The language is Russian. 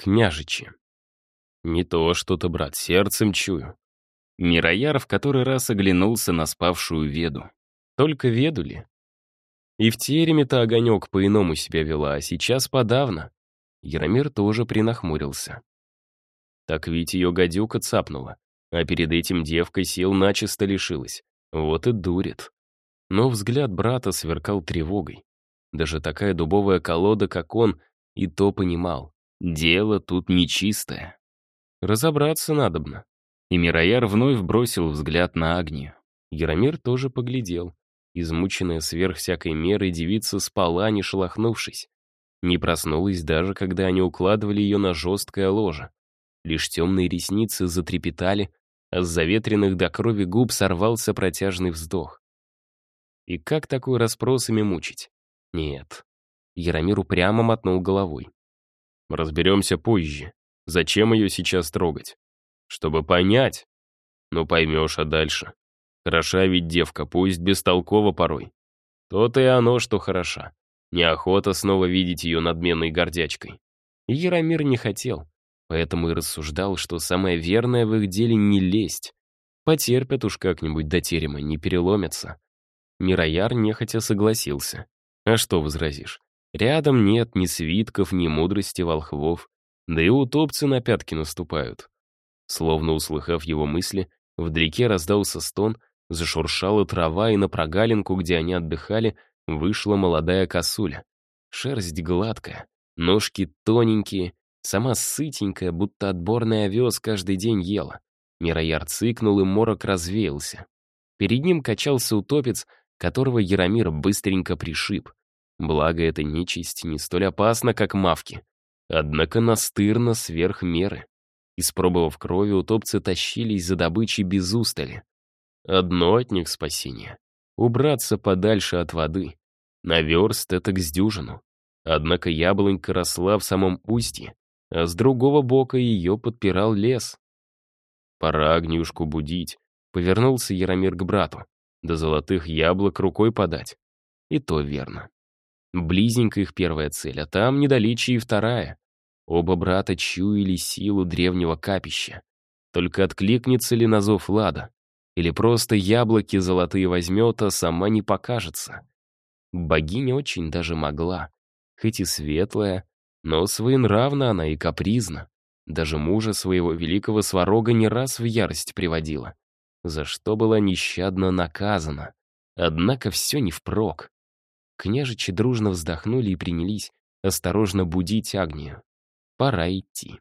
княжичи. Не то что-то, брат, сердцем чую. Мирояр в который раз оглянулся на спавшую Веду. Только Веду ли? И в тереме-то огонек по-иному себя вела, а сейчас подавно. Яромир тоже принахмурился. Так ведь ее гадюка цапнула, а перед этим девка сил начисто лишилась. Вот и дурит. Но взгляд брата сверкал тревогой. Даже такая дубовая колода, как он, и то понимал. Дело тут нечистое. Разобраться надобно. И Мирояр вновь бросил взгляд на Агнию. Яромир тоже поглядел. Измученная сверх всякой меры девица спала, не шелохнувшись. Не проснулась даже, когда они укладывали ее на жесткое ложе. Лишь темные ресницы затрепетали, а с заветренных до крови губ сорвался протяжный вздох. И как такой расспросами мучить? Нет. Яромир упрямо мотнул головой. Разберемся позже. Зачем ее сейчас трогать? чтобы понять. Ну, поймешь, а дальше. Хороша ведь девка, пусть бестолкова порой. То-то и оно, что хороша. Неохота снова видеть ее надменной гордячкой. И Яромир не хотел, поэтому и рассуждал, что самое верное в их деле не лезть. Потерпят уж как-нибудь до терема, не переломятся. Мирояр нехотя согласился. А что возразишь? Рядом нет ни свитков, ни мудрости волхвов. Да и утопцы на пятки наступают. Словно услыхав его мысли, вдалеке раздался стон, зашуршала трава, и на прогалинку, где они отдыхали, вышла молодая косуля. Шерсть гладкая, ножки тоненькие, сама сытенькая, будто отборный овес каждый день ела. Мирояр цыкнул, и морок развеялся. Перед ним качался утопец, которого Яромир быстренько пришиб. Благо, эта нечисть не столь опасна, как мавки. Однако настырно сверх меры. Испробовав крови, утопцы тащились за добычей без устали. Одно от них спасение — убраться подальше от воды. Наверст это к сдюжину. Однако яблонька росла в самом устье, а с другого бока ее подпирал лес. Пора огнюшку будить. Повернулся Яромир к брату. До золотых яблок рукой подать. И то верно. Близненько их первая цель, а там недалече и вторая. Оба брата чуяли силу древнего капища. Только откликнется ли на зов Лада? Или просто яблоки золотые возьмет, а сама не покажется? Богиня очень даже могла. Хоть и светлая, но своенравна она и капризна. Даже мужа своего великого сварога не раз в ярость приводила. За что была нещадно наказана. Однако все не впрок. Княжичи дружно вздохнули и принялись осторожно будить Агнию. Пора идти.